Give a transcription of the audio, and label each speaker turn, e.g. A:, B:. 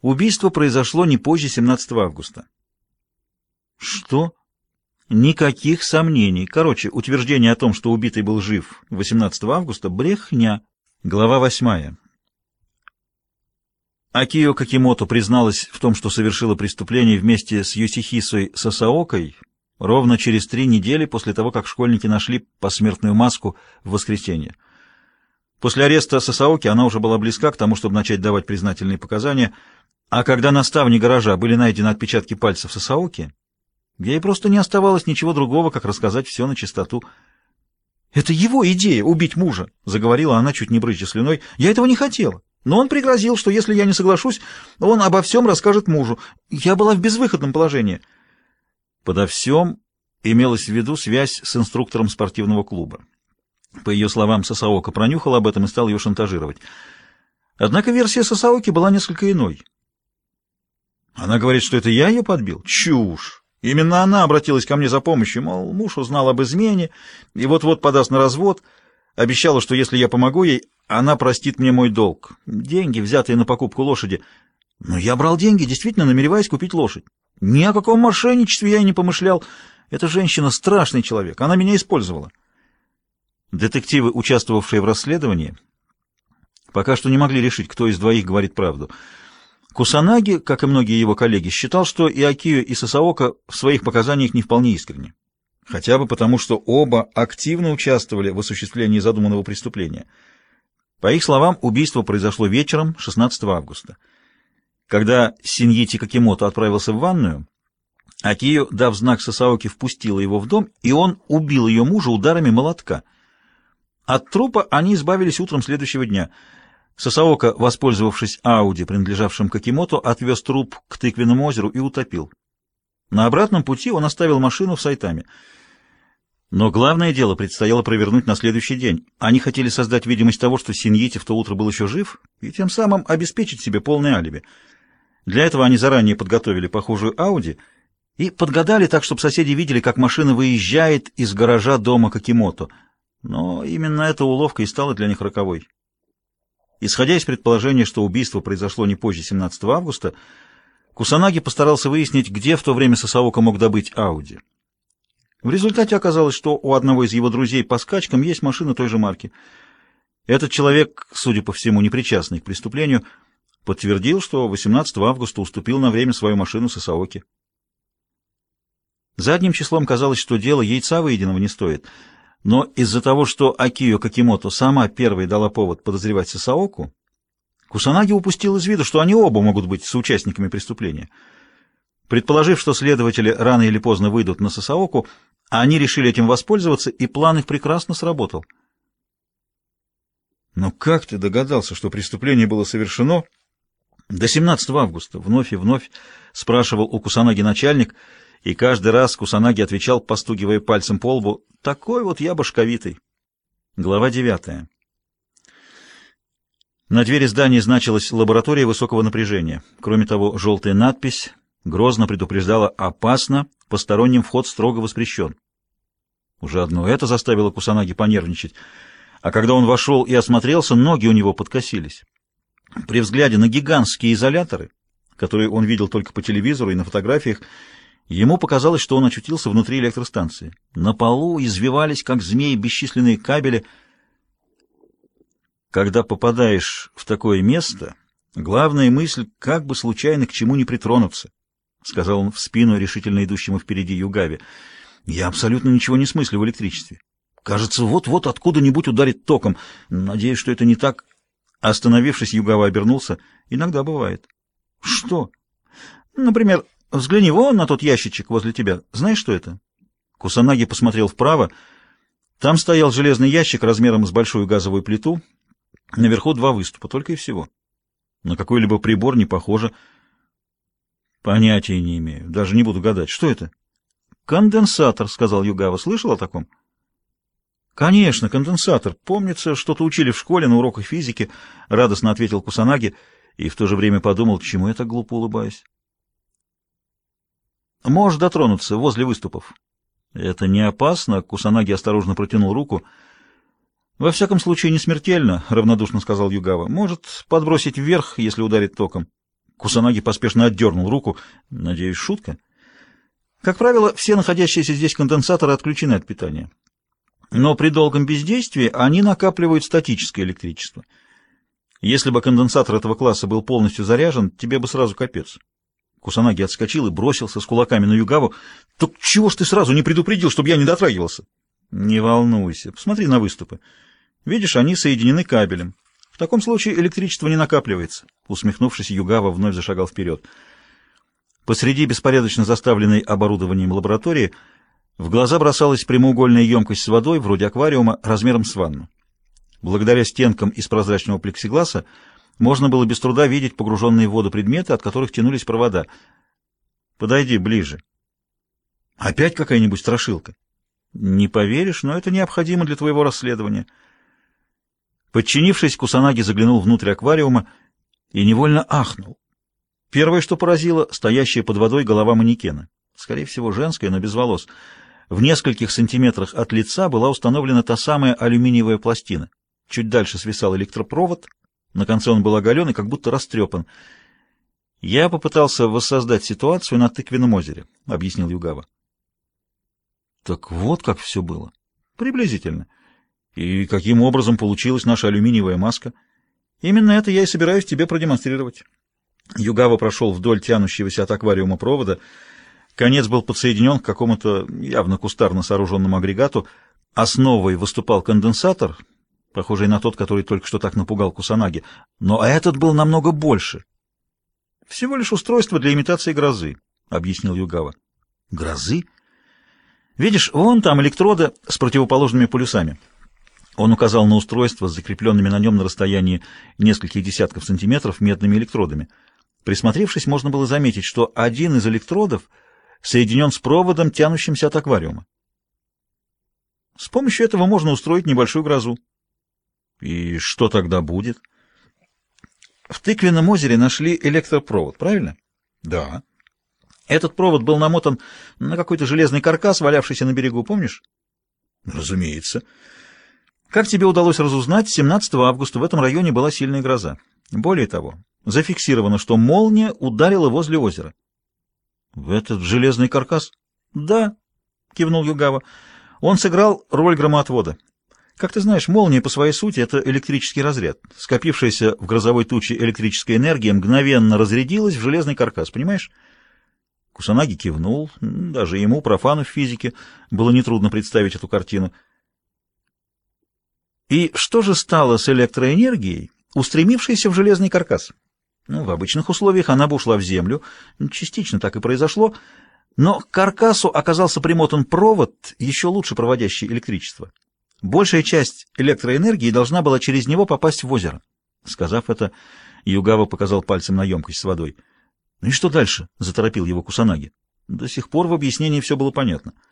A: Убийство произошло не позже 17 августа. Что? Никаких сомнений. Короче, утверждение о том, что убитый был жив 18 августа, брехня. Глава 8. Акио Какимото призналась в том, что совершила преступление вместе с Йосихисой Сасаокой ровно через три недели после того, как школьники нашли посмертную маску в воскресенье. После ареста Сасаоки она уже была близка к тому, чтобы начать давать признательные показания, а когда на ставне гаража были найдены отпечатки пальцев Сасаоки, ей просто не оставалось ничего другого, как рассказать все на чистоту. «Это его идея — убить мужа», — заговорила она, чуть не брызжа слюной. «Я этого не хотела. Но он пригрозил, что если я не соглашусь, он обо всем расскажет мужу. Я была в безвыходном положении». Подо всем имелась в виду связь с инструктором спортивного клуба. По ее словам, Сасаока пронюхал об этом и стал ее шантажировать. Однако версия Сасаоки была несколько иной. Она говорит, что это я ее подбил? Чушь! Именно она обратилась ко мне за помощью, мол, муж узнал об измене и вот-вот подаст на развод. Обещала, что если я помогу ей, она простит мне мой долг. Деньги, взятые на покупку лошади. Но я брал деньги, действительно намереваясь купить лошадь. Ни о каком мошенничестве я не помышлял. Эта женщина страшный человек, она меня использовала. Детективы, участвовавшие в расследовании, пока что не могли решить, кто из двоих говорит правду. Кусанаги, как и многие его коллеги, считал, что и Акио, и Сасаока в своих показаниях не вполне искренни. Хотя бы потому, что оба активно участвовали в осуществлении задуманного преступления. По их словам, убийство произошло вечером 16 августа. Когда Синьити Какимото отправился в ванную, Акио, дав знак Сасаоки, впустила его в дом, и он убил ее мужа ударами молотка — от трупа они избавились утром следующего дня. Сосаока, воспользовавшись Ауди, принадлежавшим Какимото, отвез труп к тыквенному озеру и утопил. На обратном пути он оставил машину в Сайтаме. Но главное дело предстояло провернуть на следующий день. Они хотели создать видимость того, что Синьити в то утро был еще жив, и тем самым обеспечить себе полное алиби. Для этого они заранее подготовили похожую Ауди и подгадали так, чтобы соседи видели, как машина выезжает из гаража дома Какимото — но именно эта уловка и стала для них роковой. Исходя из предположения, что убийство произошло не позже 17 августа, Кусанаги постарался выяснить, где в то время Сосаока мог добыть Ауди. В результате оказалось, что у одного из его друзей по скачкам есть машина той же марки. Этот человек, судя по всему, не причастный к преступлению, подтвердил, что 18 августа уступил на время свою машину Сосаоке. Задним числом казалось, что дело яйца выеденного не стоит — но из-за того, что Акио Какимото сама первой дала повод подозревать Сасаоку, Кусанаги упустил из виду, что они оба могут быть соучастниками преступления. Предположив, что следователи рано или поздно выйдут на Сасаоку, они решили этим воспользоваться, и план их прекрасно сработал. «Но как ты догадался, что преступление было совершено до 17 августа?» Вновь и вновь спрашивал у Кусанаги начальник — и каждый раз Кусанаги отвечал, постугивая пальцем по лбу, «Такой вот я башковитый». Глава девятая. На двери здания значилась лаборатория высокого напряжения. Кроме того, желтая надпись грозно предупреждала «Опасно, посторонним вход строго воспрещен». Уже одно это заставило Кусанаги понервничать, а когда он вошел и осмотрелся, ноги у него подкосились. При взгляде на гигантские изоляторы, которые он видел только по телевизору и на фотографиях, Ему показалось, что он очутился внутри электростанции. На полу извивались, как змеи, бесчисленные кабели. Когда попадаешь в такое место, главная мысль — как бы случайно к чему не притронуться, — сказал он в спину решительно идущему впереди Югаве. Я абсолютно ничего не смыслю в электричестве. Кажется, вот-вот откуда-нибудь ударит током. Надеюсь, что это не так. Остановившись, Югава обернулся. Иногда бывает. Что? Например, Взгляни вон на тот ящичек возле тебя. Знаешь, что это? Кусанаги посмотрел вправо. Там стоял железный ящик размером с большую газовую плиту. Наверху два выступа, только и всего. На какой-либо прибор не похоже. Понятия не имею. Даже не буду гадать. Что это? Конденсатор, сказал Югава. Слышал о таком? Конечно, конденсатор. Помнится, что-то учили в школе на уроках физики. Радостно ответил Кусанаги и в то же время подумал, чему я так глупо улыбаюсь. Можешь дотронуться возле выступов. Это не опасно, Кусанаги осторожно протянул руку. Во всяком случае, не смертельно, равнодушно сказал Югава. Может подбросить вверх, если ударит током. Кусанаги поспешно отдернул руку. Надеюсь, шутка? Как правило, все находящиеся здесь конденсаторы отключены от питания. Но при долгом бездействии они накапливают статическое электричество. Если бы конденсатор этого класса был полностью заряжен, тебе бы сразу капец. Кусанаги отскочил и бросился с кулаками на Югаву. «Так чего ж ты сразу не предупредил, чтобы я не дотрагивался?» «Не волнуйся. Посмотри на выступы. Видишь, они соединены кабелем. В таком случае электричество не накапливается». Усмехнувшись, Югава вновь зашагал вперед. Посреди беспорядочно заставленной оборудованием лаборатории в глаза бросалась прямоугольная емкость с водой, вроде аквариума, размером с ванну. Благодаря стенкам из прозрачного плексигласа можно было без труда видеть погруженные в воду предметы, от которых тянулись провода. «Подойди ближе». «Опять какая-нибудь страшилка?» «Не поверишь, но это необходимо для твоего расследования». Подчинившись, Кусанаги заглянул внутрь аквариума и невольно ахнул. Первое, что поразило, стоящая под водой голова манекена. Скорее всего, женская, но без волос. В нескольких сантиметрах от лица была установлена та самая алюминиевая пластина. Чуть дальше свисал электропровод, на конце он был оголен и как будто растрепан. «Я попытался воссоздать ситуацию на тыквенном озере», — объяснил Югава. «Так вот как все было. Приблизительно. И каким образом получилась наша алюминиевая маска? Именно это я и собираюсь тебе продемонстрировать». Югава прошел вдоль тянущегося от аквариума провода. Конец был подсоединен к какому-то явно кустарно сооруженному агрегату. Основой выступал конденсатор, похожий на тот, который только что так напугал Кусанаги, но этот был намного больше. «Всего лишь устройство для имитации грозы», — объяснил Югава. «Грозы?» «Видишь, вон там электроды с противоположными полюсами». Он указал на устройство с закрепленными на нем на расстоянии нескольких десятков сантиметров медными электродами. Присмотревшись, можно было заметить, что один из электродов соединен с проводом, тянущимся от аквариума. С помощью этого можно устроить небольшую грозу. И что тогда будет? В тыквенном озере нашли электропровод, правильно? Да. Этот провод был намотан на какой-то железный каркас, валявшийся на берегу, помнишь? Разумеется. Как тебе удалось разузнать, 17 августа в этом районе была сильная гроза. Более того, зафиксировано, что молния ударила возле озера. В этот железный каркас? Да, кивнул Югава. Он сыграл роль громоотвода. Как ты знаешь, молния по своей сути — это электрический разряд. Скопившаяся в грозовой туче электрическая энергия мгновенно разрядилась в железный каркас, понимаешь? Кусанаги кивнул. Даже ему, профану в физике, было нетрудно представить эту картину. И что же стало с электроэнергией, устремившейся в железный каркас? Ну, в обычных условиях она бы ушла в землю. Частично так и произошло. Но к каркасу оказался примотан провод, еще лучше проводящий электричество. Большая часть электроэнергии должна была через него попасть в озеро. Сказав это, Югава показал пальцем на емкость с водой. «Ну и что дальше?» — заторопил его Кусанаги. До сих пор в объяснении все было понятно. —